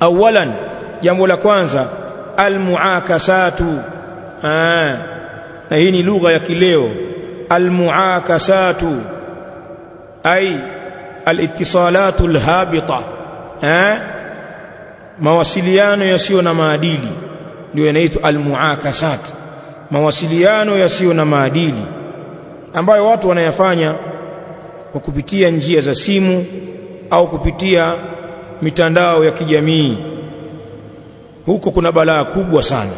awalan jambo la kwanza almuakasatu. Na hii ni lugha ya kileo. Almuakasatu. Ay alitisalatu alhabita. Mawasiliano yasiyo na maadili. Ndio yanaitwa almuakasat. Mawasiliano yasiyo na maadili. Ambayo watu wanayafanya kwa kupitia njia za simu au kupitia mitandao ya kijamii. Huko kuna balaa kubwa sana.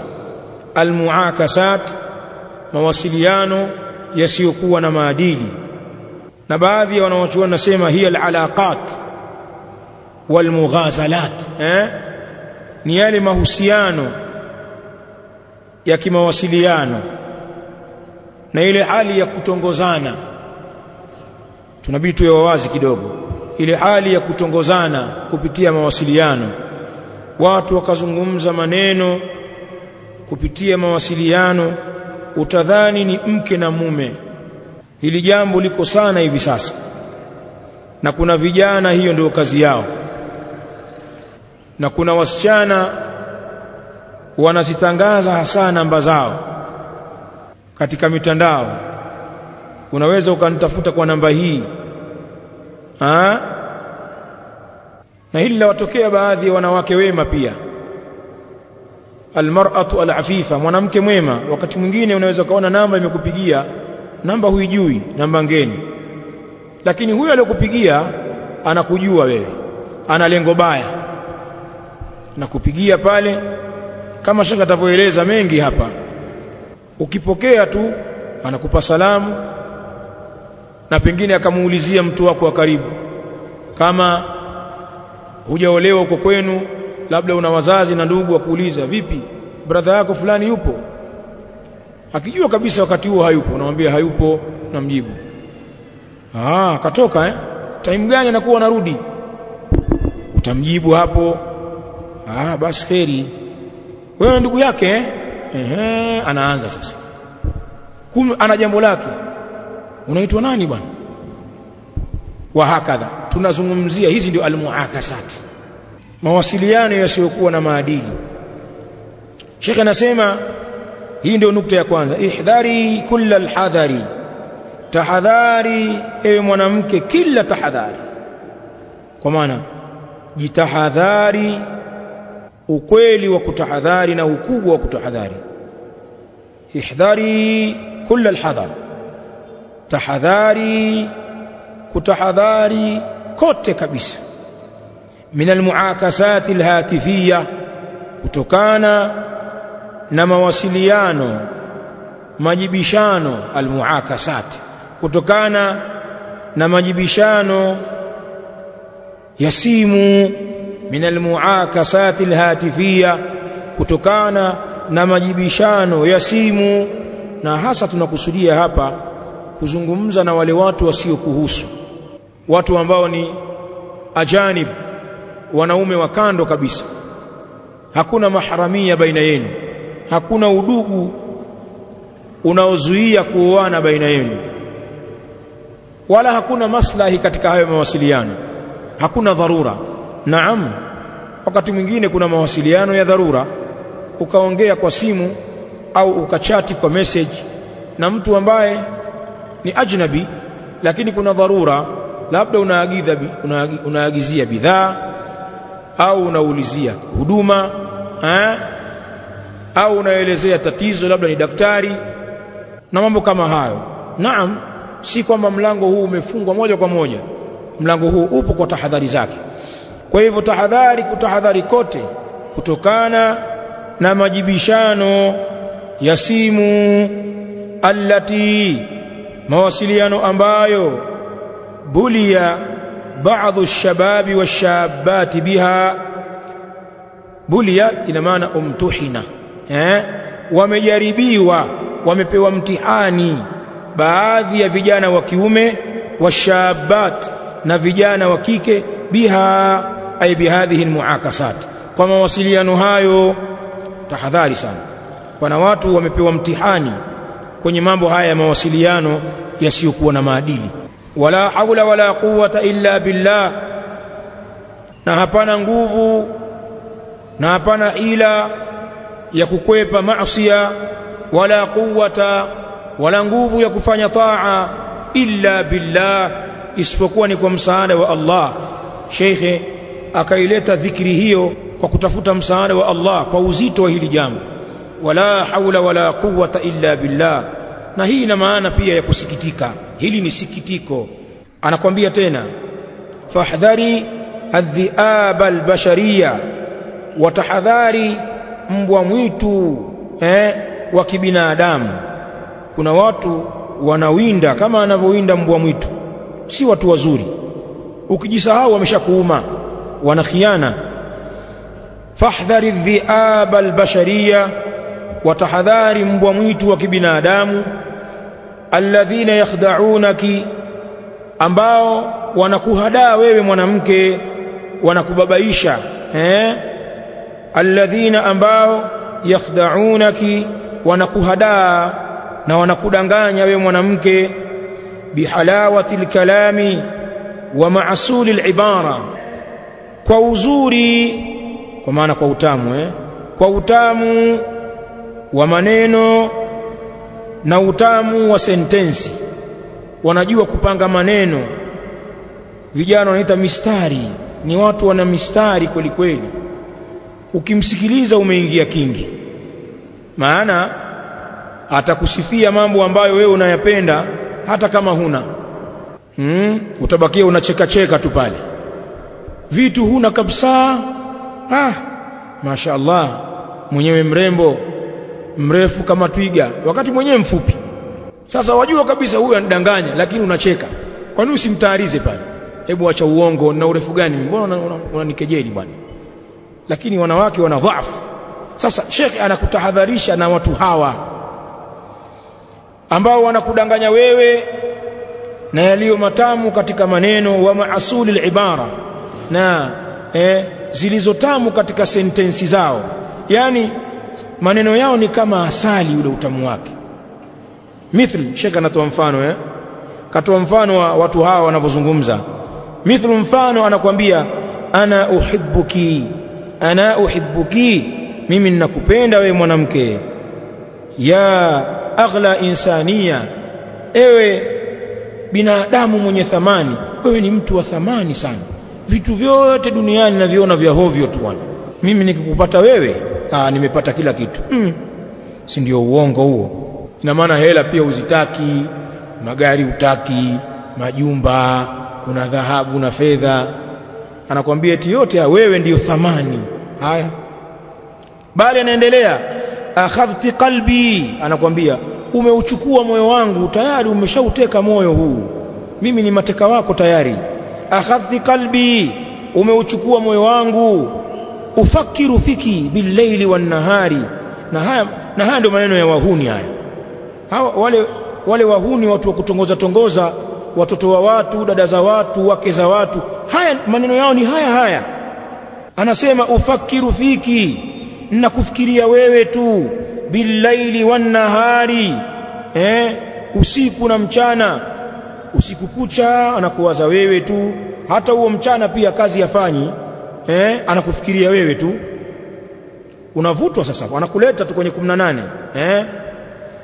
Almuakasat mawasiliano yasiyokuwa na maadili. Na baadhi ya wanawachuoni nasema hiya alalaqat walmughazalat eh? Ni yale mahusiano ya kimawasiliano na ile hali ya kutongozana. Tunabidi tuwe wawazi kidogo ile hali ya kutongozana kupitia mawasiliano. Watu wakazungumza maneno kupitia mawasiliano utadhani ni mke na mume. Hili jambo liko sana hivi sasa na kuna vijana hiyo ndio kazi yao. Na kuna wasichana wanazitangaza hasa namba zao katika mitandao. Unaweza ukanitafuta kwa namba hii ha? na hili lawatokea baadhi ya wanawake wema pia. Almar'atu alafifa mwanamke mwema. Wakati mwingine unaweza kaona namba imekupigia namba huijui namba ngeni. Lakini huyo aliyokupigia anakujua wewe. Ana lengo baya. Nakupigia pale kama shaka atavyoeleza mengi hapa. Ukipokea tu anakupa salamu na pengine akamuulizia mtu wako wa karibu kama hujaolewa uko kwenu labda una wazazi na ndugu wakuuliza vipi brother yako fulani yupo? Akijua kabisa wakati huo hayupo unamwambia hayupo namjibu. Ah katoka eh time gani anakuwa anarudi? Utamjibu hapo. Ah basi kheri wewe ndugu yake eh? Ehe anaanza sasa. Kumbe ana jambo lake unaitwa nani bwana? Wa hakadha. Tunazungumzia hizi ndio almuakasat mawasiliano yasiyokuwa na maadili. Sheikh anasema hii ndio nukta ya kwanza. Ihdhari kulla alhadhari. Tahadhari ewe mwanamke kila tahadhari. Kwa maana jitahadhari ukweli wa kutahadhari na ukubwa wa kutahadhari. Ihdhari kulla alhadhar tahadhari kutahadhari kote kabisa. Min almuakasati alhatifiyya kutokana na mawasiliano majibishano almuakasati. Kutokana na majibishano ya simu min almuakasati alhatifia kutokana na majibishano ya simu na hasa tunakusudia hapa kuzungumza na wale watu wasiokuhusu watu ambao ni ajanib wanaume wa kando kabisa. Hakuna maharamia baina yenu. Hakuna udugu unaozuia kuoana baina yenu. Wala hakuna maslahi katika hayo mawasiliano. Hakuna dharura. Naam wakati mwingine kuna mawasiliano ya dharura. Ukaongea kwa simu au ukachati kwa message na mtu ambaye ni ajnabi lakini kuna dharura. Labda unaagiza unaagizia bidhaa au unaulizia huduma eh? au unaelezea tatizo labda ni daktari na mambo kama hayo. Naam si kwamba mlango huu umefungwa moja kwa moja. Mlango huu upo kwa tahadhari zake. Kwa hivyo tahadhari kutahadhari kote kutokana na majibishano ya simu allati mawasiliano ambayo bulia baadhi shababi washabati biha. Bulia ina maana umtuhina eh? Wamejaribiwa wamepewa mtihani baadhi ya vijana wa kiume washabat na vijana wa kike biha ay bihadhihi almuakasat. Kwa mawasiliano hayo tahadhari sana. Wana watu wamepewa mtihani kwenye mambo haya ya mawasiliano yasiyokuwa na maadili. Wala haula wala quwwata illa billah. Na hapana nguvu na hapana ila ya kukwepa maasiya wala quwwata wala nguvu ya kufanya taa illa billah isipokuwa ni kwa msaada wa Allah. Shekhe akaileta dhikri hiyo kwa kutafuta msaada wa Allah kwa uzito wa hili jambo wala haula wala quwwata illa billah. Na hii ina maana pia ya kusikitika. Hili ni sikitiko. Anakwambia tena fahdhari adhiaba albashariya. Watahadhari mbwa mwitu eh, wa kibinadamu. Kuna watu wanawinda kama anavyowinda mbwa mwitu. Si watu wazuri. Ukijisahau wameshakuuma. Wana khiana fahdhari dhiaba albashariya watahadhari mbwa mwitu wa kibinadamu alladhina yakhda'unaki ambao wanakuhadaa wewe mwanamke wanakubabaisha eh? Alladhina ambao yakhda'unaki wanakuhadaa na wanakudanganya wewe mwanamke bihalawati alkalami wa maasuli alibara kwa uzuri kwa maana kwa utamu eh? Kwa utamu wa maneno na utamu wa sentensi. Wanajua kupanga maneno. Vijana wanaita mistari. Ni watu wana mistari kweli kweli. Ukimsikiliza umeingia kingi. Maana atakusifia mambo ambayo wewe unayapenda hata kama huna. Hmm? utabakia unacheka cheka tu pale. Vitu huna kabisa. Ah mashaallah mwenyewe mrembo mrefu kama twiga wakati mwenyewe mfupi. Sasa wajua kabisa huyu anidanganya lakini unacheka. Kwa nini usimtaarize pale? Hebu acha uongo na urefu gani? Mbona unanikejeli bwana? Lakini wanawake wana dhaifu sasa shekhi anakutahadharisha na watu hawa ambao wanakudanganya wewe na yaliyo matamu katika maneno wa maasuli ibara na eh, zilizotamu katika sentensi zao. Yani maneno yao ni kama asali ule utamu wake. Mithli shekha anatoa mfano eh? Katoa mfano wa watu hawa wanavyozungumza. Mithlu mfano anakuambia ana uhibbuki ana uhibbuki mimi ninakupenda wewe mwanamke. Ya aghla insania ewe binadamu mwenye thamani wewe ni mtu wa thamani sana. Vitu vyote duniani naviona vya hovyo tu mimi nikikupata wewe ah nimepata kila kitu. Mm. si ndio uongo huo? Ina maana hela pia uzitaki magari utaki majumba kuna dhahabu na fedha. Anakwambia eti yote ya wewe ndiyo thamani. Haya. Bali anaendelea akhadhti qalbi. Anakwambia umeuchukua moyo wangu tayari umeshauteka moyo huu. Mimi ni mateka wako tayari. Akhadhti qalbi. Umeuchukua moyo wangu ufakiru fiki billaili wannahari. Na haya na haya ndio maneno ya wahuni haya. Hawa wale wale wahuni watu wa kutongoza tongoza watoto wa watu dada za watu wake za watu. Haya maneno yao ni haya haya. Anasema ufakiru fiki na kufikiria wewe tu billaili wannahari. Eh usiku na mchana. Usiku kucha anakuwaza wewe tu. Hata huo mchana pia kazi yafanyi eh anakufikiria wewe tu. Unavutwa sasa anakuleta tu kwenye 18 eh?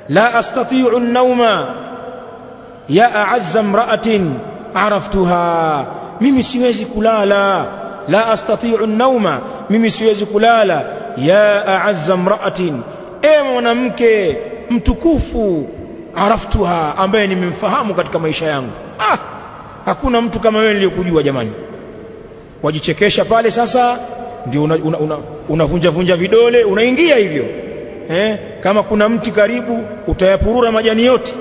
La astati'u an-nawma ya a'azza imra'atin araftuha. Mimi siwezi kulala. La astati'u an-nawma mimi siwezi kulala. Ya a'azza imra'atin. E mwanamke mtukufu araftuha ambaye nimemfahamu katika maisha yangu. Ah hakuna mtu kama wewe niliyokujua jamani wajichekesha pale sasa ndio unavunja una, una, una vunja vidole unaingia hivyo. Eh kama kuna mti karibu utayapurura majani yote.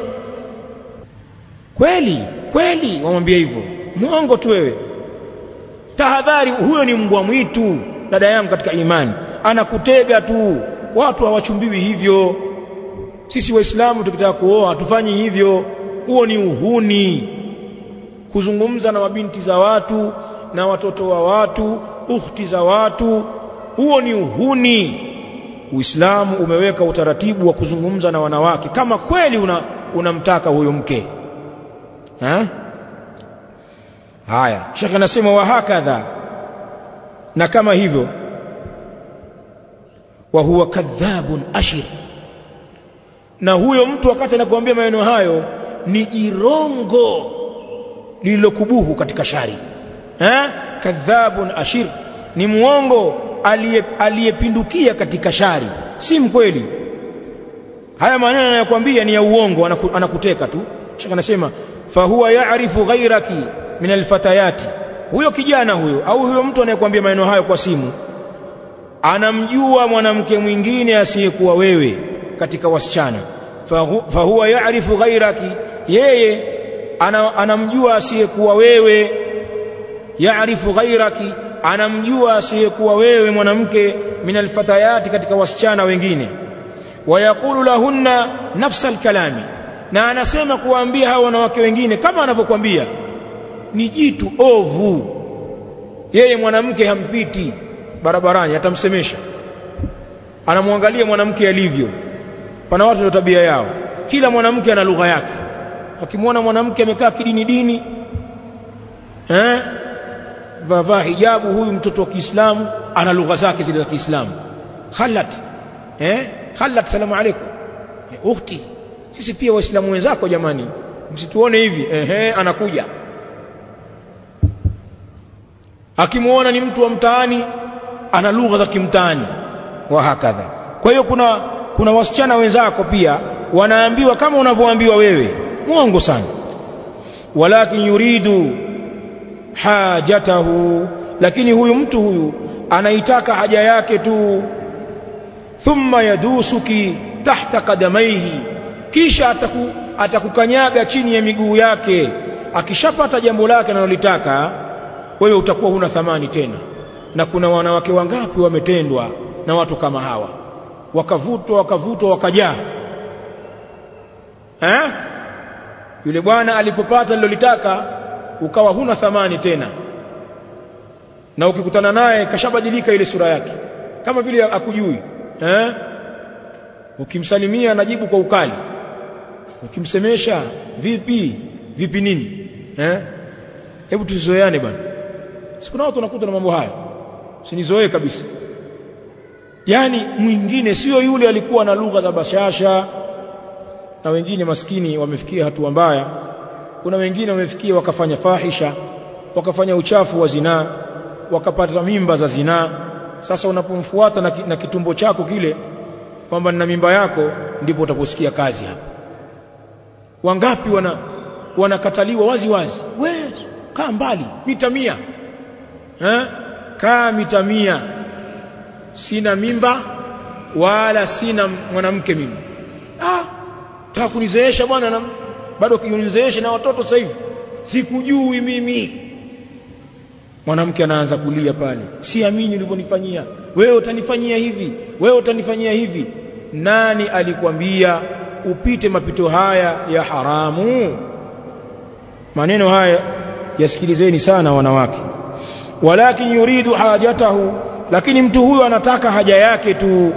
Kweli kweli wamwambia hivyo. Mwongo tu wewe. Tahadhari huyo ni mbwa mwitu dada yangu katika imani. Anakutega tu. Watu hawachumbiwi hivyo. Sisi waislamu tukitaka kuoa hatufanyi hivyo. Huo ni uhuni. Kuzungumza na mabinti za watu na watoto wa watu ukhti za watu huo ni uhuni. Uislamu umeweka utaratibu wa kuzungumza na wanawake. Kama kweli una, unamtaka huyo mke. Ha? haya. Shekhe anasema wa hakadha. Na kama hivyo wa huwa kadhabun ashir. Na huyo mtu wakati anakuambia maneno hayo ni jirongo lililokubuhu katika shari eh kadhabun ashir. Ni muongo aliyepindukia katika shari. Si mkweli. Haya maneno anayokuambia ni ya uongo anaku, anakuteka tu. Shaka anasema fahuwa ya'rifu ghairaki min alfatayati. Huyo kijana huyo au huyo mtu anayekwambia maneno hayo kwa simu anamjua mwanamke mwingine asiyekuwa wewe katika wasichana. Fahuwa ya'rifu ghairaki yeye anamjua asiyekuwa wewe ya'rifu ghairaki anamjua asiyekuwa wewe mwanamke min alfatayati katika wasichana wengine. Wayaqulu lahunna nafsa alkalami na anasema kuwaambia hao wanawake wengine kama anavyokuambia ni jitu ovu. Yeye mwanamke hampiti barabarani atamsemesha. Anamwangalia mwanamke alivyo. Pana watu ndio tabia yao. Kila mwanamke ana lugha yake. Akimwona mwanamke amekaa kidini dini eh vavaa hijabu huyu mtoto wa Kiislamu ana lugha zake zile za Kiislamu. Khalat eh? Khalat salamu alaykum. Eh, ukhti. Sisi pia waislamu wenzako jamani msituone hivi. Ehe anakuja. Akimuona ni mtu wa mtaani ana lugha za kimtaani. Wa hakadha. Kwa hiyo kuna kuna wasichana wenzako pia wanaambiwa kama unavyoambiwa wewe. Mwongo sana. Walakin yuridu hajatahu. Lakini huyu mtu huyu anaitaka haja yake tu. Thumma yadusuki tahta kadamaihi kisha ataku, atakukanyaga chini ya miguu yake. Akishapata jambo lake analolitaka wewe utakuwa huna thamani tena. Na kuna wanawake wangapi wametendwa na watu kama hawa? Wakavutwa wakavutwa wakajaa. Eh? Yule bwana alipopata alilolitaka ukawa huna thamani tena. Na ukikutana naye kashabadilika ile sura yake. Kama vile akujui eh? Ukimsalimia anajibu kwa ukali. Ukimsemesha vipi? Vipi nini? Eh? Hebu tuzoeane bwana. Sikuna watu wanakuta na mambo hayo. Sinizoee kabisa. Yani mwingine sio yule alikuwa na lugha za bashasha. Na wengine maskini wamefikia hatua mbaya kuna wengine wamefikia wakafanya fahisha wakafanya uchafu wa zinaa wakapata mimba za zinaa sasa unapomfuata na, na kitumbo chako kile kwamba nina mimba yako ndipo utaposikia kazi hapa. Wangapi wana wanakataliwa wazi wazi? We kaa mbali mita mia. Eh kaa mita mia. Sina mimba wala sina mwanamke mimi. Ah taka kunizeesha bwana na bado kunizeesha na watoto sasa hivi. Sikujui mimi. Mwanamke anaanza kulia pale. Siamini ulivyonifanyia. Wewe utanifanyia hivi. Wewe utanifanyia hivi. Nani alikwambia upite mapito haya ya haramu? Maneno haya yasikilizeni sana wanawake. Walakin yuridu hajatahu lakini mtu huyo anataka haja yake tu.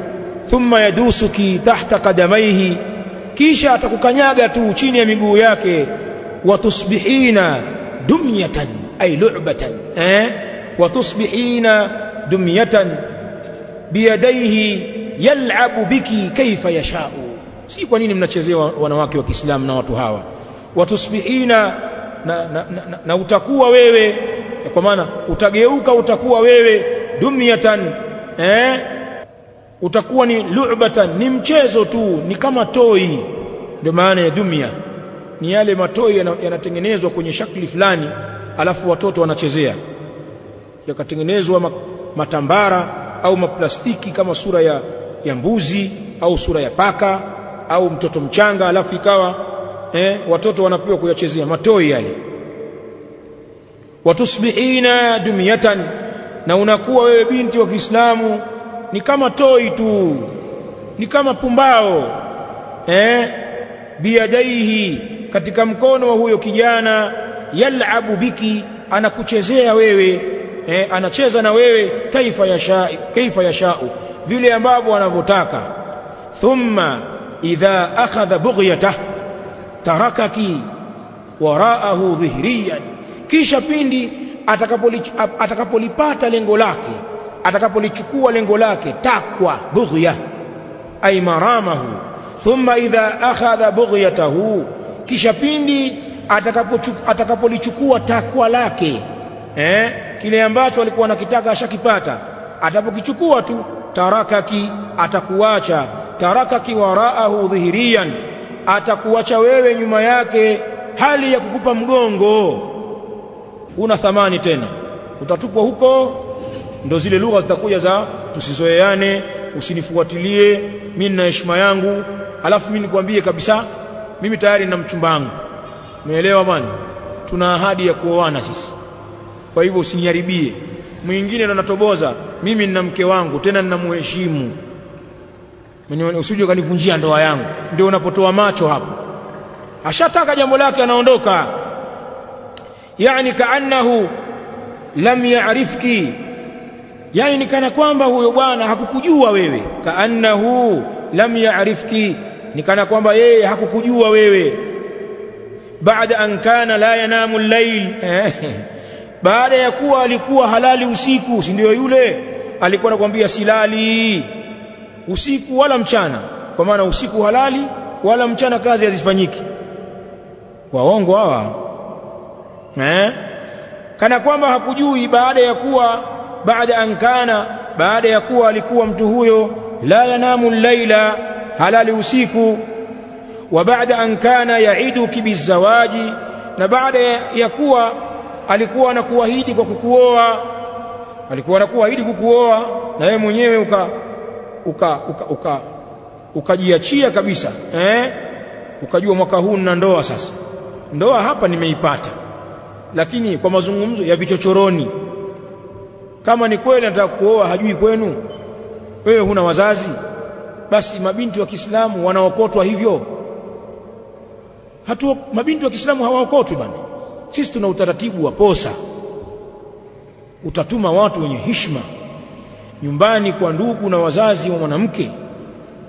Thumma yadusuki tahta qadamaihi kisha atakukanyaga tu chini ya miguu yake. Watusbihina dumyatan ay lu'batan eh? Watusbihina dumyatan biyadaihi yal'abu biki kaifa yasha'u. Si kwa nini mnachezewa wanawake wa Kiislamu na watu hawa. Watusbihina na, na, na, na, utakuwa wewe. Kwa maana utageuka utakuwa wewe dumyatan eh utakuwa ni lu'batan ni mchezo tu ni kama toi. Ndio maana ya dunia ni yale matoi yanatengenezwa kwenye shakli fulani alafu watoto wanachezea. Yakatengenezwa matambara au maplastiki kama sura ya, ya mbuzi au sura ya paka au mtoto mchanga alafu ikawa eh, watoto wanapewa kuyachezea matoi yale. Watusbihina dumiyatan na unakuwa wewe binti wa Kiislamu ni kama toi tu. Ni kama pumbao. Eh? Biyadaihi katika mkono wa huyo kijana yalabu biki anakuchezea wewe. Eh, anacheza na wewe kaifa yasha kaifa yashau. Vile ambavyo anavyotaka. Thumma idha akhadha bughyatah tarakaki waraahu dhihriyan. Kisha pindi atakapolipata lengo lake atakapolichukua lengo lake takwa bughya. Ay maramahu. Thumma idha akhadha bughyatahu. Kisha pindi atakapolichukua takwa lake eh kile ambacho alikuwa anakitaka ashakipata atapokichukua tu tarakaki atakuacha. Tarakaki waraahu dhihiriyan. Atakuacha wewe nyuma yake hali ya kukupa mgongo. Una thamani tena. Utatupwa huko ndo zile lugha zitakuja za tusizoeane usinifuatilie mimi na heshima yangu. Alafu mimi nikwambie kabisa mimi tayari na mchumba wangu. Umeelewa bwana? Tuna ahadi ya kuoana sisi. Kwa hivyo usiniharibie. Mwingine ndo natoboza mimi nina mke wangu tena ninamheshimu usije kanivunjia ndoa yangu. Ndio unapotoa macho hapo. Ashataka jambo lake anaondoka. Yani kaannahu lam ya'rifki yani ni kana kwamba huyo bwana hakukujua wewe. Kaannahu lam ya'rifki. Ni kana kwamba yeye hakukujua wewe. Baada an kana la yanamu al-layl. Baada ya kuwa alikuwa halali usiku si ndio yule? Alikuwa anakuambia silali. Usiku wala mchana. Kwa maana usiku halali wala mchana kazi hazifanyiki. Waongo hawa. Eh? Kana kwamba hakujui baada ya kuwa baada an kana baada ya kuwa alikuwa mtu huyo la yanamu laila halali usiku. Wa baada an kana yaidu kibizawaji na baada ya kuwa alikuwa anakuahidi kwa kukuoa alikuwa anakuahidi kukuoa na wewe mwenyewe uka uka uka, uka ukajiachia kabisa eh? Ukajua mwaka huu nina ndoa sasa. Ndoa hapa nimeipata. Lakini kwa mazungumzo ya vichochoroni kama ni kweli anataka kuoa hajui kwenu. Wewe huna wazazi. Basi mabinti wa Kiislamu wanaokotwa hivyo. Hatu mabinti wa Kiislamu hawaokotwi bana. Sisi tuna utaratibu wa posa. Utatuma watu wenye hishma nyumbani kwa ndugu na wazazi wa mwanamke.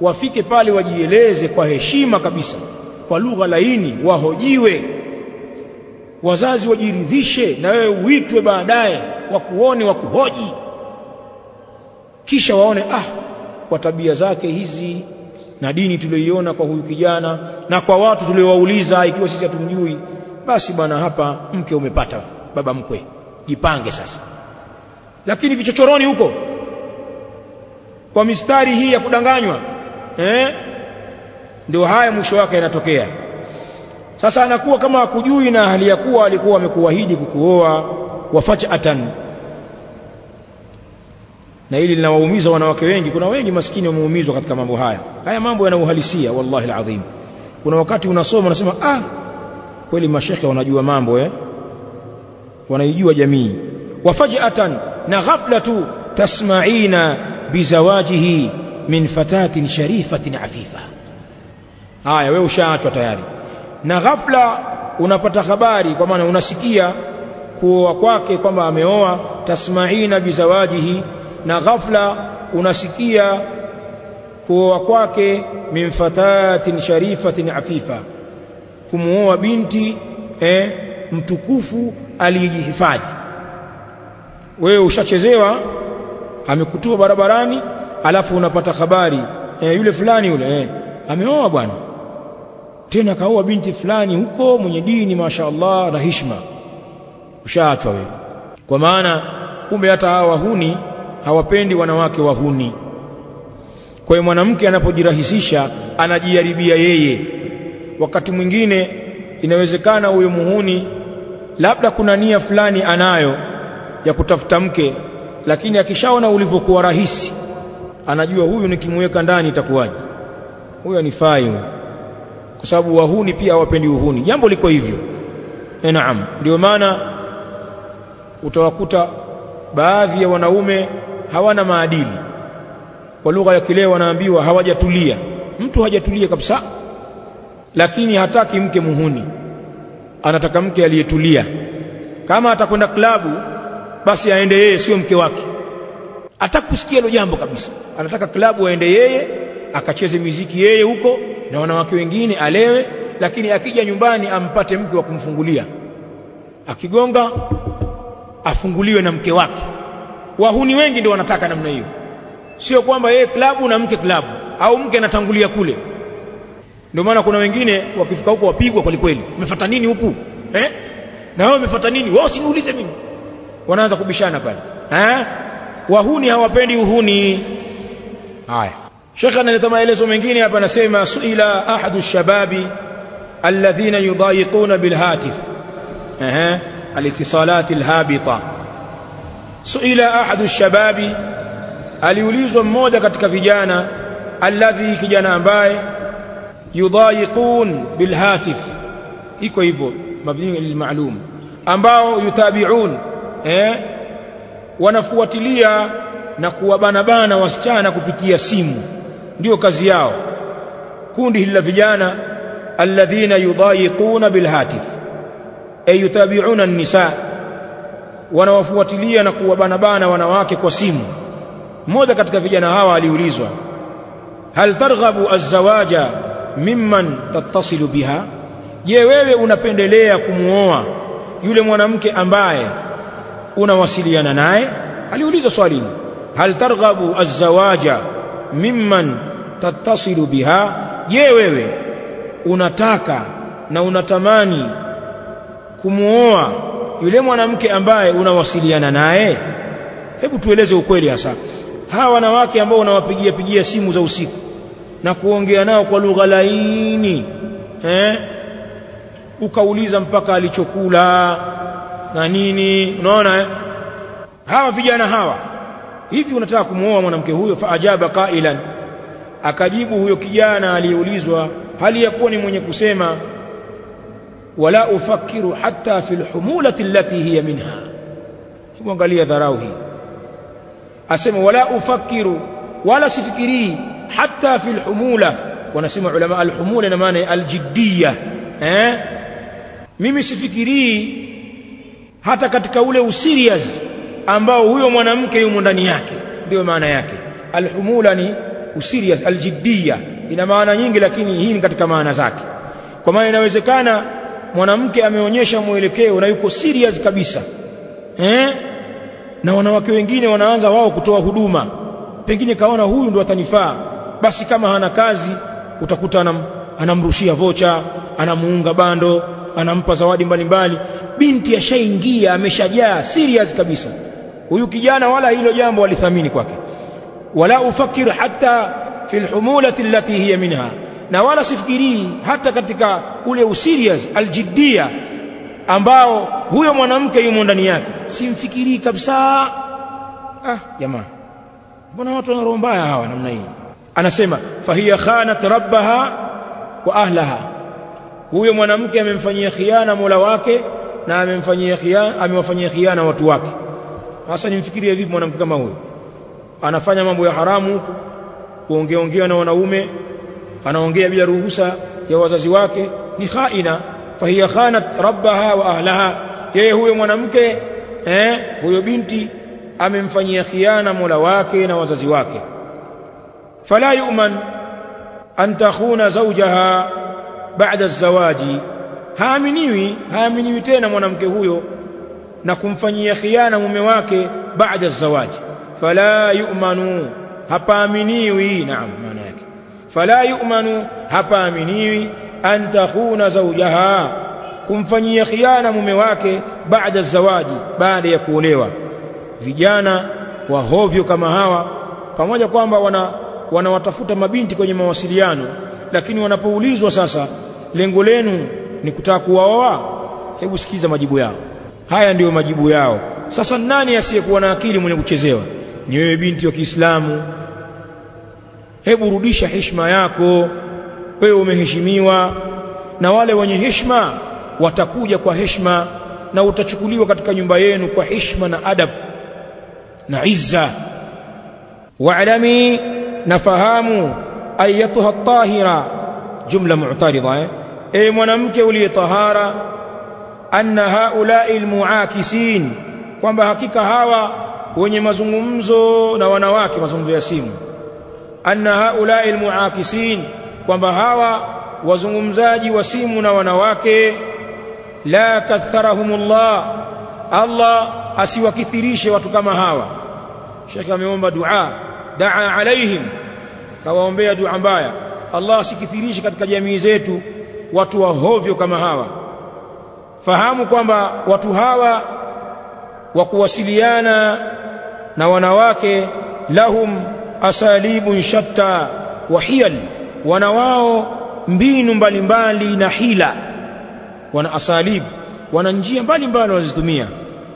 Wafike pale wajieleze kwa heshima kabisa. Kwa lugha laini wahojiwe wazazi wajiridhishe na wewe uitwe baadaye wakuone wakuhoji kisha waone ah kwa tabia zake hizi na dini tulioiona kwa huyu kijana na kwa watu tuliowauliza ikiwa sisi hatumjui basi bwana hapa mke umepata baba mkwe jipange sasa. Lakini vichochoroni huko kwa mistari hii ya kudanganywa eh ndio haya mwisho wake yanatokea sasa anakuwa kama hakujui na hali ya kuwa alikuwa amekuahidi kukuoa wafajatan na hili linawaumiza wanawake wengi. Kuna wengi maskini wameumizwa katika mambo haya. Haya mambo yana uhalisia wallahi alazim. Kuna wakati unasoma unasema ah kweli mashekhe wanajua mambo eh? Wanaijua jamii. Wafajatan na ghafla tu tasma'ina bizawajihi min fatatin sharifatin afifa. Haya wewe ushaachwa tayari na ghafla unapata habari kwa maana unasikia kuoa kwake kwamba ameoa tasma'ina bizawajihi na ghafla unasikia kuoa kwake min fatatin sharifatin afifa kumuoa binti eh, mtukufu aliyejihifadhi. Wewe ushachezewa amekutua barabarani alafu unapata habari eh, yule fulani yule eh, ameoa bwana tena kaoa binti fulani huko mwenye dini mashaallah na hishma ushaachwa wewe. Kwa maana kumbe hata hawa wahuni hawapendi wanawake wahuni. Kwa hiyo mwanamke anapojirahisisha anajiharibia yeye. Wakati mwingine inawezekana huyo muhuni labda kuna nia fulani anayo ya kutafuta mke lakini akishaona ulivyokuwa rahisi anajua huyu nikimweka ndani itakuwaje. Huyo anifai kwa sababu wahuni pia hawapendi uhuni. Jambo liko hivyo. E naam. Ndio maana utawakuta baadhi ya wanaume hawana maadili. Kwa lugha ya kileo wanaambiwa hawajatulia. Mtu hajatulia kabisa lakini hataki mke muhuni. Anataka mke aliyetulia. Kama atakwenda klabu basi aende yeye sio mke wake. Atakusikia kusikia hilo jambo kabisa. Anataka klabu aende yeye akacheze miziki yeye huko na wanawake wengine alewe lakini akija nyumbani ampate mke wa kumfungulia. Akigonga afunguliwe na mke wake. Wahuni wengi ndio wanataka namna hiyo. Sio kwamba yeye klabu na mke klabu au mke anatangulia kule. Ndio maana kuna wengine wakifika huko wapigwa kweli kweli. Umefuata nini huku? Eh? Na wewe umefuata nini? Wewe usiniulize mimi. Wanaanza kubishana pale. Eh? Wahuni hawapendi uhuni. Haya Sheikh analeta maelezo mengine hapa anasema suila ahadu shababi alladhina yudayiquna bilhatif eh alitisalat alhabita. Suila ahadu shababi aliulizwa mmoja katika vijana alladhi kijana ambaye yudayiqun bilhatif iko hivyo mabni lilmaalum ambao yutabiun eh wanafuatilia na kuwabanabana wasichana kupitia simu ndio kazi yao. Kundi hili la vijana alladhina yudayiquna bilhatif ay yutabiuna an-nisa wanawafuatilia na kuwabanabana wanawake kwa simu. Mmoja katika vijana hawa aliulizwa hal targhabu az-zawaja mimman tattasilu biha? Je wewe unapendelea kumuoa yule mwanamke ambaye unawasiliana naye? Aliuliza swali hal targhabu az-zawaja mimman tattasilu biha je wewe unataka na unatamani kumuoa yule mwanamke ambaye unawasiliana naye? Hebu tueleze ukweli hasa. Hawa wanawake ambao unawapigia pigia simu za usiku na kuongea nao kwa lugha laini eh? Ukauliza mpaka alichokula na nini unaona eh? hawa vijana hawa hivi unataka kumuoa mwanamke huyo? Fa ajaba qailan akajibu huyo kijana aliyeulizwa hali ya kuwa ni mwenye kusema wala ufakiru hatta fil humulati allati hiya minha. Angalia dharau hii. Asema wala ufakiru wala sifikirii hatta fil humula. Wanasema ulama alhumula na maana aljiddiya eh? Mimi sifikirii hata katika ule userious ambao huyo mwanamke yumo ndani yake. Ndio maana yake. Alhumula ni userious aljiddia ina maana nyingi lakini hii ni katika maana zake. Kwa maana inawezekana mwanamke ameonyesha mwelekeo na yuko serious kabisa eh? Na wanawake wengine wanaanza wao kutoa huduma. Pengine kaona huyu ndo atanifaa basi kama hana kazi utakuta anam, anamrushia vocha anamuunga bando anampa zawadi mbalimbali. Binti ashaingia ameshajaa serious kabisa. Huyu kijana wala hilo jambo alithamini kwake wala ufakir hata fi alhumulati allati hiya minha na wala sifikirii hata katika ule userious aljiddia ambao huyo mwanamke yumo ndani yake. Simfikirii kabisa. Ah jamaa mbona watu wana roho mbaya hawa namna hii? Anasema fahiya khanat rabbaha wa ahlaha. Huyo mwanamke amemfanyia khiana Mola wake na amemfanyia khiana amewafanyia khiana watu wake. Sasa nimfikirie vipi mwanamke kama huyo anafanya mambo ya haramu huku kuongea na wanaume anaongea bila ruhusa ya wazazi wake ni khaina. Fahiya khanat rabbaha wa ahlaha. Yeye huyo mwanamke eh huyo binti amemfanyia khiana Mola wake na wazazi wake. Fala yu'man an takhuna zawjaha ba'da az-zawaji. Haaminiwi haaminiwi tena mwanamke huyo na kumfanyia khiana mume wake baada az-zawaji fala yu'manu hapaaminiwi naam maana yake. Fala yu'manu hapaaminiwi an takhuna zawjaha kumfanyia khiana mume wake baada az-zawaji baada ya kuolewa. Vijana wa hovyo kama hawa pamoja kwamba wana wanawatafuta mabinti kwenye mawasiliano lakini wanapoulizwa sasa lengo lenu ni kutaka kuwaoa? Hebu sikiza majibu yao. Haya ndiyo majibu yao. Sasa nani asiyekuwa na akili mwenye kuchezewa ni wewe binti wa Kiislamu. Hebu rudisha heshima yako wewe umeheshimiwa na wale wenye heshima watakuja kwa heshima na utachukuliwa katika nyumba yenu kwa heshima na adab na izza. Wa'lami nafahamu ayatuha at-tahira jumla mu'tarida eh? E mwanamke uliye tahara anna haula'i almu'akisin kwamba hakika hawa wenye mazungumzo na wanawake mazungumzo ya simu. Anna haula'i almu'akisin kwamba hawa wazungumzaji wa simu na wanawake la katharahumullah Allah asiwakithirishe watu kama hawa. Sheikh ameomba dua daa alaihim kawaombea dua mbaya. Allah asikithirishe katika jamii zetu watu wahovyo kama hawa. Fahamu kwamba watu hawa wa kuwasiliana na wanawake lahum asalibun shatta wa hiyal wana wao mbinu mbalimbali na hila wana asalib wana njia mbalimbali wanazitumia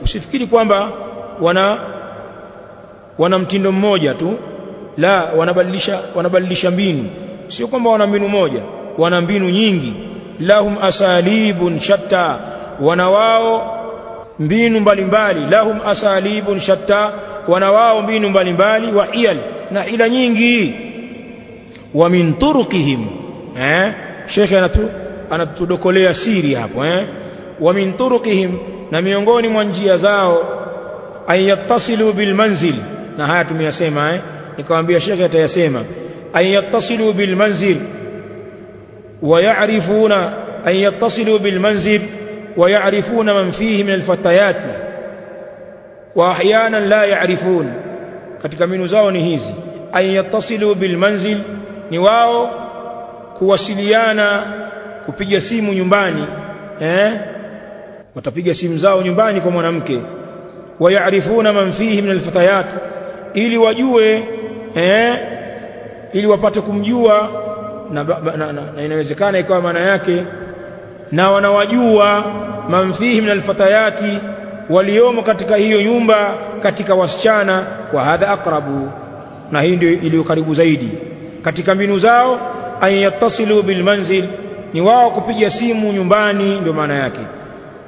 usifikiri kwamba wana wana mtindo mmoja tu la wanabadilisha wanabadilisha mbinu. Sio kwamba wana mbinu moja wana mbinu nyingi. Lahum asalibun shatta wana wao mbinu mbalimbali. Lahum asalibun shatta wana wao mbinu mbalimbali wa ial na ila nyingi. Wa min turqihim eh? Shekhe anatu anatudokolea siri hapo eh? Wa min turqihim na miongoni mwa njia zao an yattasilu bil manzil na haya tumeyasema eh? Nikamwambia shekhe atayasema an yattasilu bil manzil wa ya'rifuna يتصلوا بالمنزل ويعرفون من فيه من man fihi min al fatayat wa ahyanan la ya'rifun. Katika minu zao ni hizi. An yattasilu bil manzil ni wao kuwasiliana kupiga simu nyumbani eh? Watapiga simu zao nyumbani kwa mwanamke. Wayaarifuna man fihi min alfatayat ili wajue eh? Ili wapate kumjua na, na, na, na inawezekana ikawa maana yake na wanawajua man fihi min alfatayati waliomo katika hiyo nyumba katika wasichana wa hadha aqrabu na hii ndio iliyo karibu zaidi. Katika mbinu zao an yattasilu bil manzil ni wao kupiga simu nyumbani ndio maana yake.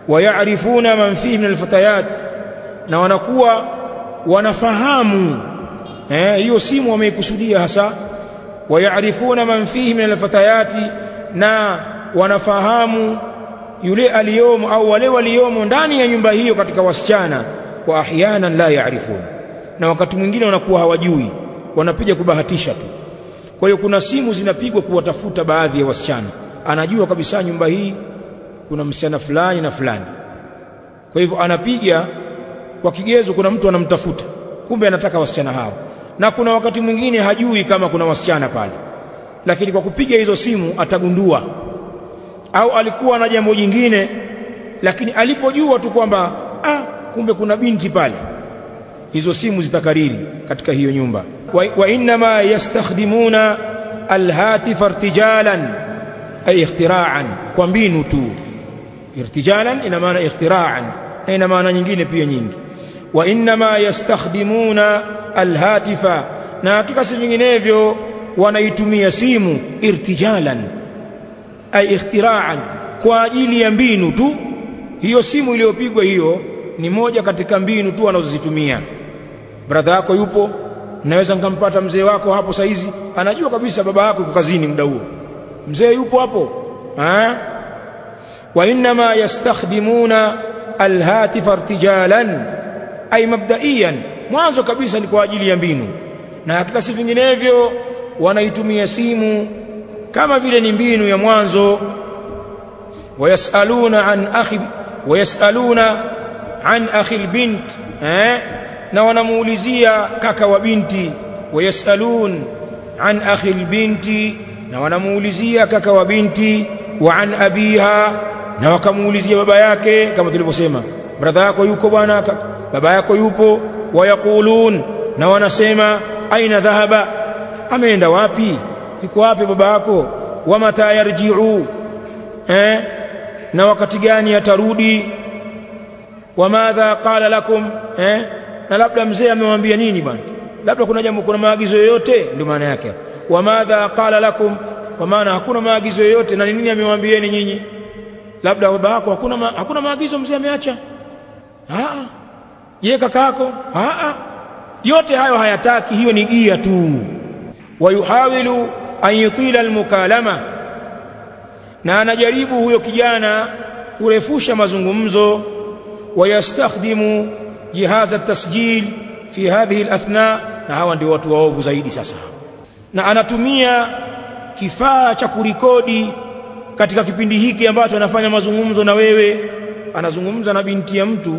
Wayaarifuna man fihi min alfatayat na wanakuwa wanafahamu eh hiyo simu wameikusudia hasa. Wayaarifuna man fihi min alfatayati na wanafahamu yule aliyomo au wale waliomo ndani ya nyumba hiyo katika wasichana kwa ahyanan la yaarifun na wakati mwingine wanakuwa hawajui wanapiga kubahatisha tu. Kwa hiyo kuna simu zinapigwa kuwatafuta baadhi ya wasichana. Anajua kabisa nyumba hii kuna msichana fulani na fulani. Kwa hivyo anapiga kwa kigezo kuna mtu anamtafuta. Kumbe anataka wasichana hao. Na kuna wakati mwingine hajui kama kuna wasichana pale. Lakini kwa kupiga hizo simu atagundua au alikuwa na jambo jingine lakini alipojua tu kwamba ah kumbe kuna binti pale. Hizo simu zitakariri katika hiyo nyumba. Wa, wa inma yastakhdimuna alhatifa irtijalan ay ikhtira'an kwa mbinu tu. Irtijalan ina maana ikhtira'an na ina maana nyingine pia nyingi. Wa inma yastakhdimuna alhatifa na hakika si vinginevyo wanaitumia simu irtijalan ay ikhtira'an kwa ajili ya mbinu tu. Hiyo simu iliyopigwa hiyo ni moja katika mbinu tu wanazozitumia brother yako yupo naweza nikampata mzee wako hapo saizi. Anajua kabisa baba yako yuko kazini muda huo. Mzee yupo hapo ha? Wa inma yastakhdimuna alhatif irtijalan ay mabdaiyan. Mwanzo kabisa ni kwa ajili ya mbinu. Na hakika si vinginevyo wanaitumia simu kama vile ni mbinu ya mwanzo. Wayasaluna an akhi wayasaluna an akhi albint eh? Na wanamuulizia kaka wa binti wayasalun an akhi albinti na wanamuulizia kaka wa binti wa an abiha na wakamuulizia baba yake kama tulivyosema. Brother yako yuko bwana baba yako yupo wayakulun na wanasema aina dhahaba? Ameenda wapi yuko wapi baba yako? Wa mata yarji'u? Eh? Na wakati gani atarudi? Wa madha qala lakum? Eh? Na labda mzee amemwambia nini bwana? Labda kuna jambo kuna maagizo yoyote? Ndio maana yake. Wa madha qala lakum? Kwa maana hakuna maagizo yoyote. Na nini amewambieni nyinyi? Labda baba yako hakuna ma, hakuna maagizo mzee ameacha? Ah je kaka yako? Ah yote hayo hayataki hiyo ni gia tu. Wayuhawilu an yutila almukalama. Na anajaribu huyo kijana kurefusha mazungumzo wayastakhdimu jihaz at-tasjil fi hadhihi al-athna. Na hawa ndio watu waovu zaidi sasa. Na anatumia kifaa cha kurikodi katika kipindi hiki ambacho anafanya mazungumzo na wewe. Anazungumza na binti ya mtu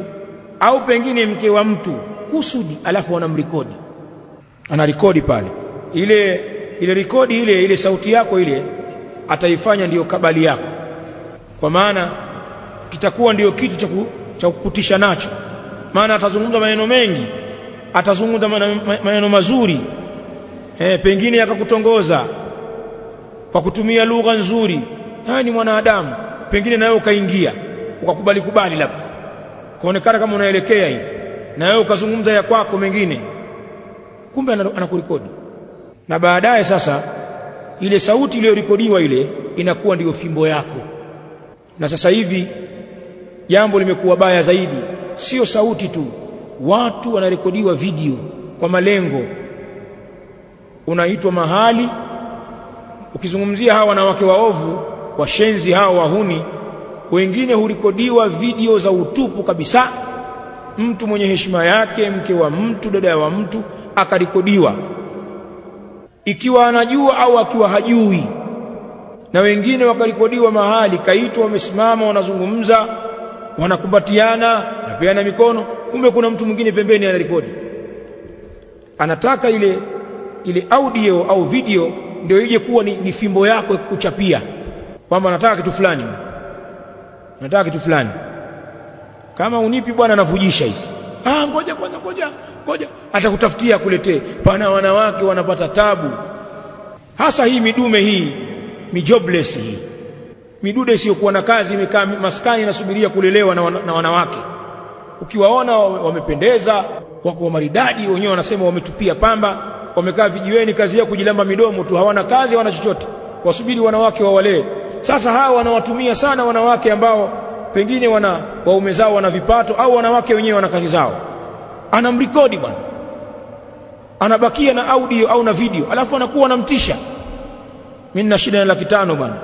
au pengine mke wa mtu kusudi alafu anamrekodi anarekodi pale. Ile ile rekodi ile ile sauti yako ile ataifanya ndiyo kabali yako. Kwa maana kitakuwa ndiyo kitu cha cha kukutisha nacho. Maana atazungumza maneno mengi atazungumza maneno mazuri eh pengine yakakutongoza kwa kutumia lugha nzuri. Haya ni mwanadamu? Pengine nawe ukaingia ukakubali kubali labda. Kuonekana kama unaelekea hivi na wewe ukazungumza ya kwako mengine. Kumbe anakurekodi na baadaye sasa ile sauti iliyorekodiwa ile inakuwa ndiyo fimbo yako. Na sasa hivi jambo limekuwa baya zaidi. Sio sauti tu watu wanarekodiwa video kwa malengo. Unaitwa mahali ukizungumzia hawa wanawake waovu washenzi hawa wahuni wengine hurikodiwa video za utupu kabisa. Mtu mwenye heshima yake mke wa mtu dada wa mtu akarekodiwa ikiwa anajua au akiwa hajui. Na wengine wakarikodiwa mahali kaitwa wamesimama wanazungumza wanakumbatiana napeana mikono kumbe kuna mtu mwingine pembeni anarekodi. Anataka ile ile audio au video ndio ije kuwa ni, ni fimbo yako kuchapia. Kwamba nataka kitu fulani. Nataka kitu fulani. Kama unipi bwana anavujisha hizi. Ah ngoja ngoja ngoja ngoja atakutafutia kuletee pana wanawake wanapata tabu. Hasa hii midume hii mi jobless hii. Midude isiyokuwa na kazi imekaa maskani inasubiria kulelewa na, na wanawake. Ukiwaona wamependeza wako maridadi wenyewe wanasema wametupia pamba wamekaa vijiweni kazi yao kujilamba midomo tu hawana kazi hawana chochote. Wasubiri wanawake wawalee. Sasa hawa wanawatumia sana wanawake ambao pengine wana waume zao wana vipato au wanawake wenyewe wana kazi zao anamrekodi bwana. Anabakia na audio au na video alafu anakuwa anamtisha. Mimi nina shida na laki tano bwana.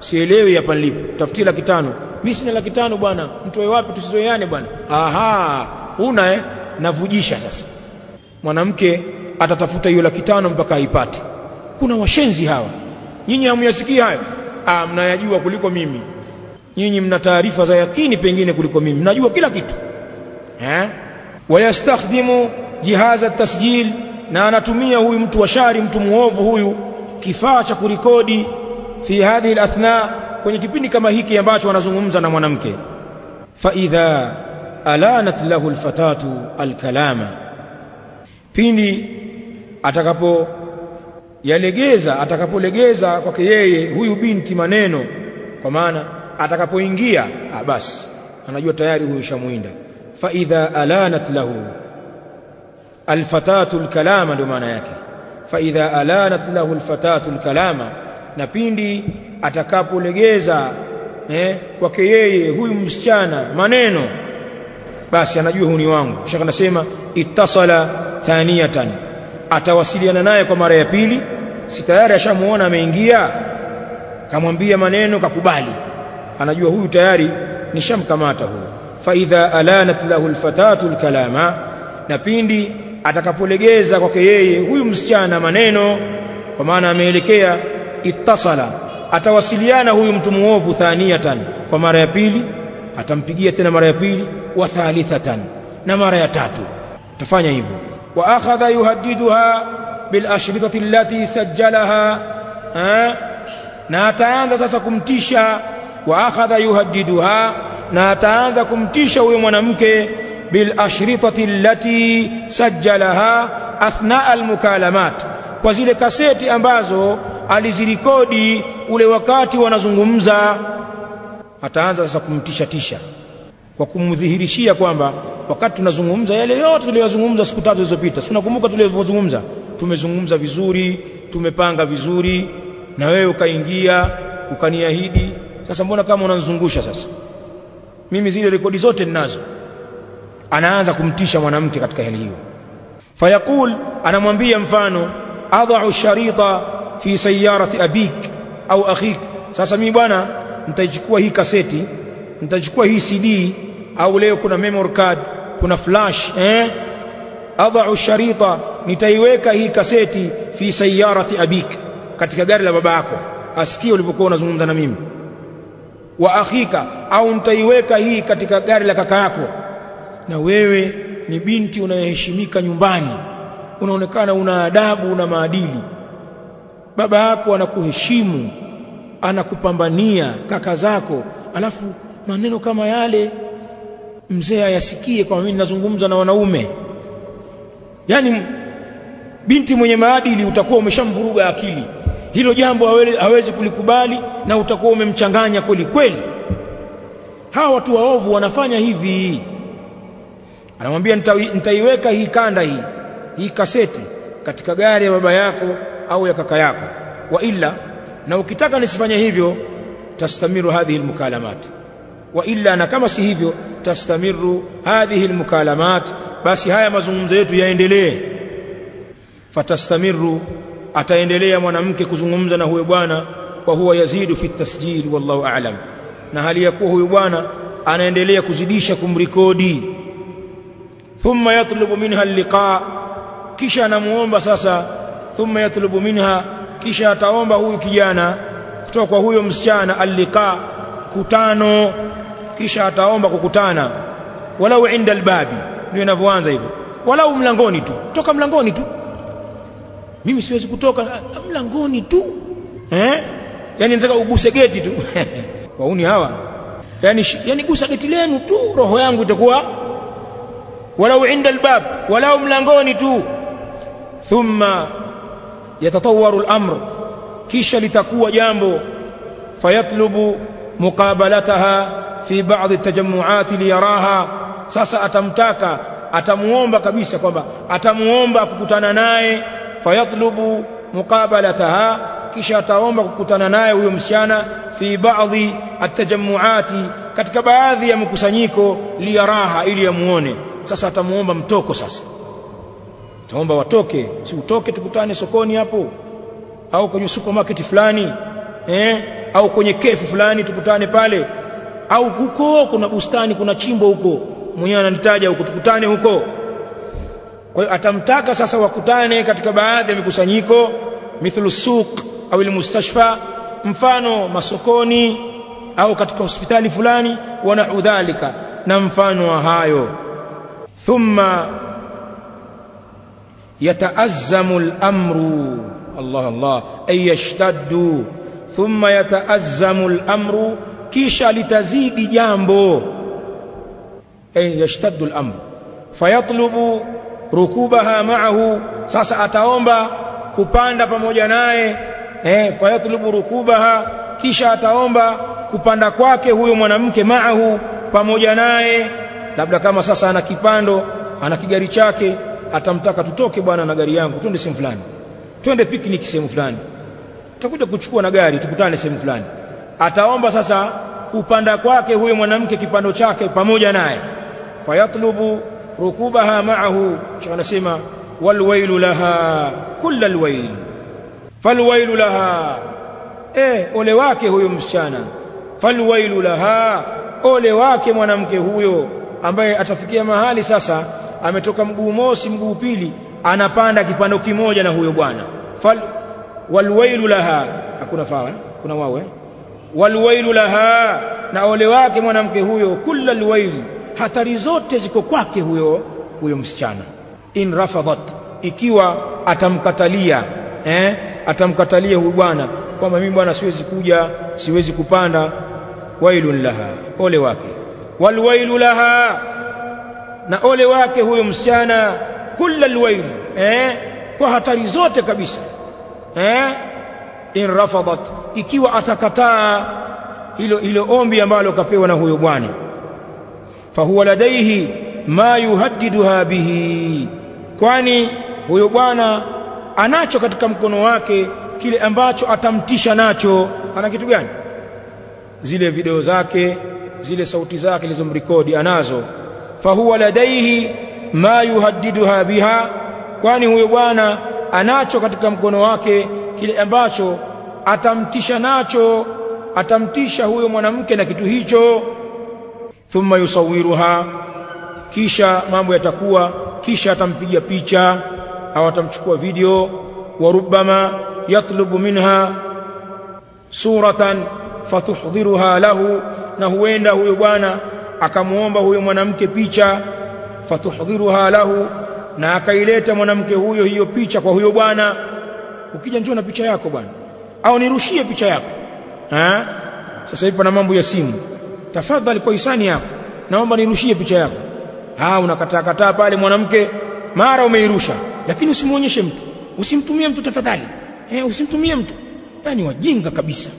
Sielewi hapa nilipo. Tafutie laki tano. Mimi sina laki tano bwana. Mtoe wapi? Tusizoeane bwana. Aha! Una eh? Navujisha sasa. Mwanamke atatafuta hiyo laki tano mpaka aipate. Kuna washenzi hawa. Nyinyi hamyasikia hayo? Ah mnayajua kuliko mimi. Nyinyi mna taarifa za yakini pengine kuliko mimi. Mnajua kila kitu. Eh wayastakhdimu jihaza tasjil na anatumia huyu mtu wa shari mtu muovu huyu kifaa cha kurekodi fi hadhihi alathna kwenye kipindi kama hiki ambacho wanazungumza na mwanamke. Fa idha alanat lahu alfatatu alkalama. Pindi atakapo yalegeza atakapolegeza kwake yeye huyu binti maneno kwa maana atakapoingia ah basi anajua tayari huyu shamuinda fa الانت له. الفتاه alkalama ndio maana yake. fa idha alanat lahu alfatatu alkalama na pindi atakapolegeza eh kwake yeye huyu msichana maneno basi anajua huni wangu. Shaka nasema ittasala thaniyatan. Atawasiliana naye kwa mara ya pili. Si tayari ashamuona ameingia. Kamwambia maneno kakubali. Anajua huyu tayari nishamkamata huyu fa idha alanat lahu alfatatu alkalama na pindi atakapolegeza kwake yeye huyu msichana maneno kwa maana ameelekea ittasala atawasiliana huyu mtu muovu thaniyatan kwa mara ya pili atampigia tena mara ya pili wa thalithatan na mara ya tatu. Tafanya hivyo. Wa akhadha yuhaddiduha bil ashritati allati sajjalaha na ataanza sasa kumtisha wa akhadha yuhaddiduha na ataanza kumtisha huyo mwanamke bil ashritati allati sajjalaha athna al mukalamat kwa zile kaseti ambazo alizirikodi ule wakati wanazungumza. Ataanza sasa kumtisha tisha kwa kumdhihirishia kwamba wakati tunazungumza yale yote tuliyozungumza siku tatu zilizopita si unakumbuka tuliyozungumza tumezungumza vizuri tumepanga vizuri na wewe ukaingia ukaniahidi. Sasa mbona kama unanzungusha sasa mimi zile rekodi zote ninazo. Anaanza kumtisha mwanamke katika hali hiyo. Fayaqul anamwambia mfano adha'u sharita fi sayyarati abik au akhik. Sasa mimi bwana nitachukua hii kaseti nitachukua hii CD au leo kuna memory card kuna flash eh? Adha'u sharita nitaiweka hii kaseti fi sayyarati abik katika gari la baba yako. Asikie ulivyokuwa unazungumza na mimi wa akhika au nitaiweka hii katika gari la kaka yako. Na wewe ni binti unayeheshimika nyumbani. Unaonekana una adabu una maadili. Baba yako anakuheshimu anakupambania kaka zako. Alafu maneno kama yale mzee ayasikie kwa mimi ninazungumza na wanaume. Yani binti mwenye maadili utakuwa umeshamvuruga akili hilo jambo hawezi kulikubali na utakuwa umemchanganya kweli kweli. Hawa watu waovu wanafanya hivi. Anamwambia nitaiweka hii kanda hii hii kaseti katika gari ya baba yako au ya kaka yako. Wa ila na ukitaka nisifanye hivyo tastamiru hadhihi almukalamat. Wa illa na kama si hivyo tastamiru hadhihi almukalamat. Basi haya mazungumzo yetu yaendelee. Fatastamiru ataendelea mwanamke kuzungumza na huyo bwana wa huwa yazidu fi tasjil wallahu a'lam. Na hali ya kuwa huyo bwana anaendelea kuzidisha kumrekodi. Thumma yatlubu minha alliqa kisha anamuomba sasa thumma yatlubu minha kisha ataomba huyu kijana kutoka kwa huyo msichana alliqa kutano. Kisha ataomba kukutana. Walau inda albabi ndio inavyoanza hivyo. Walau mlangoni tu toka mlangoni tu mimi siwezi kutoka mlangoni tu. Eh? Yani nataka uguse geti tu. Wauni hawa. Yani yani gusa geti lenu tu roho yangu itakuwa walau inda albab walau mlangoni tu. Thumma yatatawaru al-amr kisha litakuwa jambo. Fayatlubu muqabalataha fi ba'd at-tajammu'at liyaraha. Sasa atamtaka atamuomba kabisa kwamba atamuomba kukutana naye fayatlubu muqabalataha kisha ataomba kukutana naye huyo msichana fi baadhi atajammuati katika baadhi ya mkusanyiko liyaraha ili amuone. Sasa atamuomba mtoko sasa. Ataomba watoke. Si utoke tukutane sokoni hapo? Au kwenye supermarket fulani? Eh? Au kwenye kefu fulani tukutane pale? Au huko kuna bustani kuna chimbo huko? Mwenyewe ananitaja huko tukutane huko kwa hiyo atamtaka sasa wakutane katika baadhi ya mikusanyiko mithlu suq au almustashfa mfano masokoni au katika hospitali fulani wanau dhalika na mfano wa hayo. Thumma yataazzamu al-amru Allah Allah ay yashtaddu. Thumma yataazzamu al-amru kisha litazidi jambo ay yashtaddu al-amru. Fayatlubu rukubaha ma'ahu. Sasa ataomba kupanda pamoja naye eh fayatlubu rukubaha. Kisha ataomba kupanda kwake huyo mwanamke maahu pamoja naye. Labda kama sasa ana kipando ana kigari chake atamtaka tutoke bwana na gari yangu twende sehemu fulani. Twende picnic sehemu fulani. Tutakuja kuchukua na gari tukutane sehemu fulani. Ataomba sasa kupanda kwake huyo mwanamke kipando chake pamoja naye. Fayatlubu rukubaha ma'ahu anasema walwailu laha kulla alwail falwailu laha eh ole wake huyo msichana. Falwailu laha ole wake mwanamke huyo ambaye atafikia mahali sasa ametoka mguu mosi mguu pili anapanda kipando kimoja na huyo bwana. Fal walwailu laha hakuna fawa kuna wao eh? Walwailu laha na ole wake mwanamke huyo kulla alwail hatari zote ziko kwake huyo huyo msichana. In rafadhat ikiwa atamkatalia eh atamkatalia huyo bwana kwamba mimi bwana siwezi kuja siwezi kupanda wailun laha ole wake. Walwailu laha na ole wake huyo msichana kulla alwail eh kwa hatari zote kabisa eh. In rafadhat ikiwa atakataa hilo hilo ombi ambalo kapewa na huyo bwana fahuwa ladaihi ma yuhaddiduha bihi. Kwani huyo bwana anacho katika mkono wake kile ambacho atamtisha nacho. Ana kitu gani? Zile video zake zile sauti zake alizomrekodi anazo. Fahuwa ladaihi ma yuhaddiduha biha. Kwani huyo bwana anacho katika mkono wake kile ambacho atamtisha nacho atamtisha huyo mwanamke na kitu hicho thumma yusawiruha kisha mambo yatakuwa kisha atampiga picha au atamchukua video wa rubbama yatlubu minha suratan fatuhdhiruha lahu na huenda huyo bwana akamuomba huyo mwanamke picha fatuhdhiruha lahu na akaileta mwanamke huyo hiyo picha kwa huyo bwana ukija njoo na picha yako bwana au nirushie picha yako ha? sasa hivi pana mambo ya simu tafadhali kwa hisani yako naomba nirushie picha yako. Ah unakataa kataa pale mwanamke mara umeirusha. Lakini usimuonyeshe mtu. Usimtumie mtu tafadhali. Eh usimtumie mtu. Yani wajinga kabisa.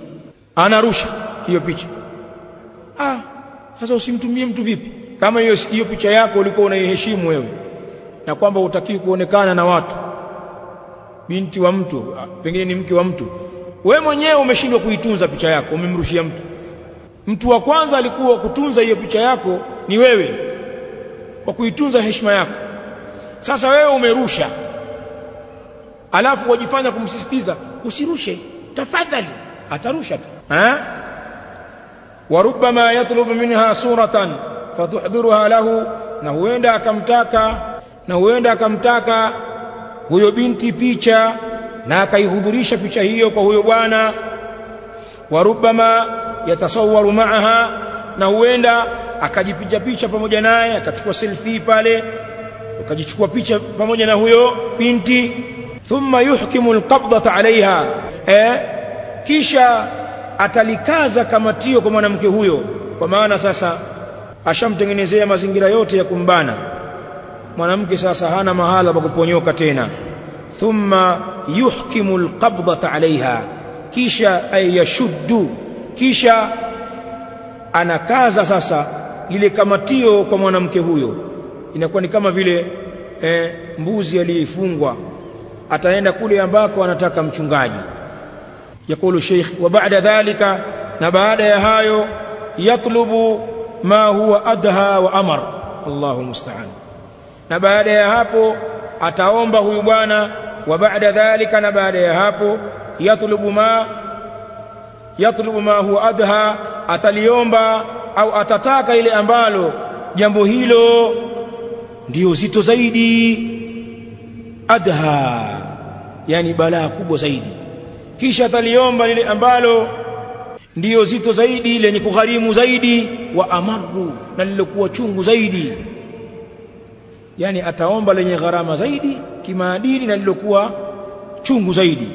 Anarusha hiyo picha. Ah sasa usimtumie mtu vipi? Kama hiyo hiyo picha yako ulikuwa unaiheshimu wewe. Na kwamba utakiwi kuonekana na watu. Binti wa mtu pengine ni mke wa mtu. Wewe mwenyewe umeshindwa kuitunza picha yako umemrushia mtu mtu wa kwanza alikuwa kutunza hiyo picha yako ni wewe kwa kuitunza heshima yako. Sasa wewe umerusha. Alafu wajifanya kumsisitiza usirushe tafadhali. Atarusha tu. Eh warubama yatlubu minha suratan fatuhdhiruha lahu na huenda akamtaka na huenda akamtaka huyo binti picha na akaihudhurisha picha hiyo kwa huyo bwana. Warubama yatasawwaru ma'aha na huenda akajipicha picha pamoja naye akachukua selfie pale akajichukua picha pamoja na huyo binti. Thumma yuhkimu alqabdata alaiha eh kisha atalikaza kamatio kwa mwanamke huyo. Kwa maana sasa ashamtengenezea mazingira yote ya kumbana. Mwanamke sasa hana mahala pa kuponyoka tena. Thumma yuhkimu alqabdata alaiha kisha ayashuddu kisha anakaza sasa lile kamatio kwa mwanamke huyo. Inakuwa ni kama vile eh, mbuzi aliyefungwa. Ataenda kule ambako anataka mchungaji. Yakulu sheikh wa baada dhalika na baada ya hayo yatlubu ma huwa adha wa amar. Allahu musta'an. Na baada ya hapo ataomba huyu bwana wa baada dhalika na baada ya hapo yatlubu ma yatlubu ma huwa adha ataliomba au atataka ile ambalo jambo hilo ndiyo zito zaidi. Adha yani balaa kubwa zaidi. Kisha ataliomba lile ambalo ndiyo zito zaidi lenye kugharimu zaidi wa amaru na lilokuwa chungu zaidi. Yani ataomba lenye gharama zaidi kimaadili na lilokuwa chungu zaidi